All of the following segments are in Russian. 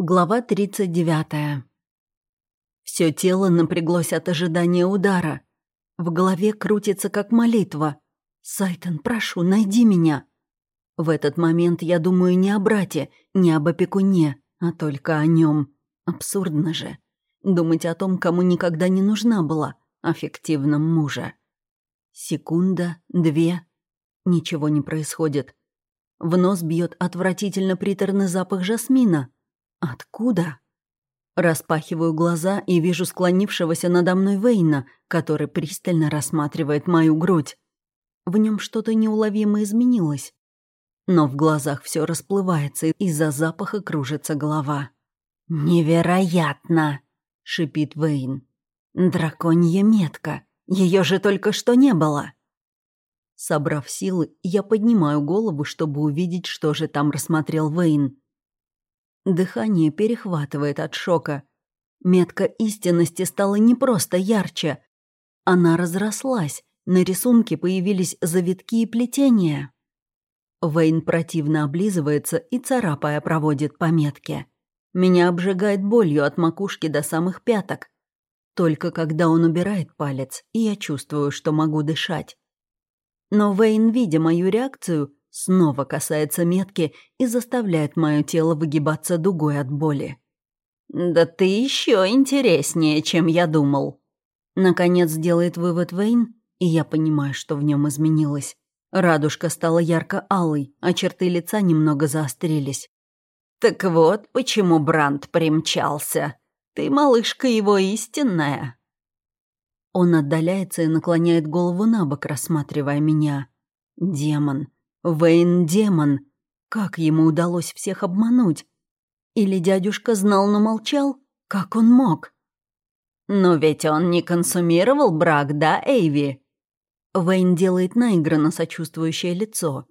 Глава 39. Все тело напряглось от ожидания удара. В голове крутится как молитва. «Сайтон, прошу, найди меня!» В этот момент я думаю не о брате, не об опекуне, а только о нем. Абсурдно же. Думать о том, кому никогда не нужна была, аффективном муже. Секунда, две. Ничего не происходит. В нос бьет отвратительно приторный запах жасмина — Откуда? Распахиваю глаза и вижу склонившегося надо мной Вейна, который пристально рассматривает мою грудь. В нем что-то неуловимо изменилось. Но в глазах все расплывается, из-за запаха кружится голова. «Невероятно!» — шипит Вейн. «Драконья метка! Ее же только что не было!» Собрав силы, я поднимаю голову, чтобы увидеть, что же там рассмотрел Вейн. Дыхание перехватывает от шока. Метка истинности стала не просто ярче. Она разрослась, на рисунке появились завитки и плетения. Вейн противно облизывается и, царапая, проводит по метке. Меня обжигает болью от макушки до самых пяток. Только когда он убирает палец, я чувствую, что могу дышать. Но Вейн, видя мою реакцию, Снова касается метки и заставляет мое тело выгибаться дугой от боли. «Да ты еще интереснее, чем я думал». Наконец делает вывод Вейн, и я понимаю, что в нем изменилось. Радужка стала ярко-алой, а черты лица немного заострились. «Так вот, почему Бранд примчался. Ты, малышка, его истинная». Он отдаляется и наклоняет голову на бок, рассматривая меня. «Демон. Вейн демон. Как ему удалось всех обмануть? Или дядюшка знал, но молчал? Как он мог? Но ведь он не консумировал брак, да, Эйви? Вейн делает наигранно сочувствующее лицо.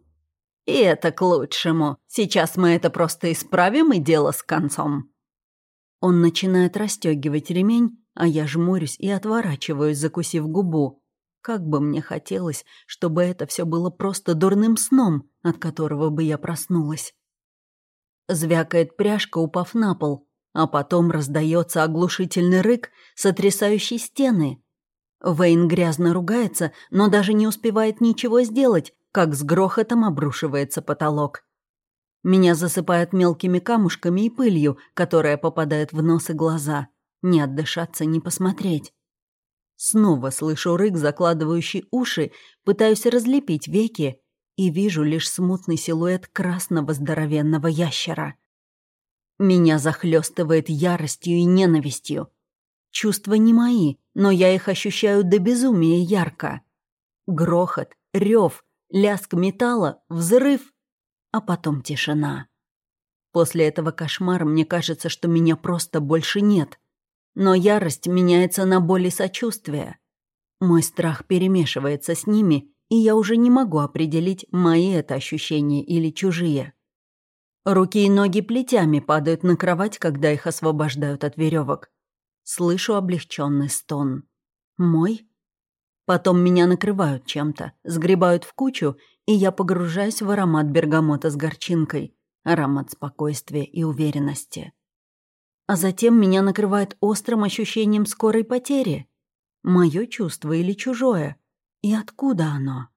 И это к лучшему. Сейчас мы это просто исправим и дело с концом. Он начинает расстегивать ремень, а я жмурюсь и отворачиваюсь, закусив губу. Как бы мне хотелось, чтобы это все было просто дурным сном, от которого бы я проснулась. Звякает пряжка, упав на пол, а потом раздается оглушительный рык, сотрясающий стены. Вейн грязно ругается, но даже не успевает ничего сделать, как с грохотом обрушивается потолок. Меня засыпают мелкими камушками и пылью, которая попадает в нос и глаза. Не отдышаться, не посмотреть. Снова слышу рык, закладывающий уши, пытаюсь разлепить веки и вижу лишь смутный силуэт красного здоровенного ящера. Меня захлестывает яростью и ненавистью. Чувства не мои, но я их ощущаю до безумия ярко. Грохот, рев, лязг металла, взрыв, а потом тишина. После этого кошмара мне кажется, что меня просто больше нет — но ярость меняется на боль и сочувствие. Мой страх перемешивается с ними, и я уже не могу определить, мои это ощущения или чужие. Руки и ноги плетями падают на кровать, когда их освобождают от веревок. Слышу облегченный стон. Мой? Потом меня накрывают чем-то, сгребают в кучу, и я погружаюсь в аромат бергамота с горчинкой, аромат спокойствия и уверенности. А затем меня накрывает острым ощущением скорой потери. Мое чувство или чужое? И откуда оно?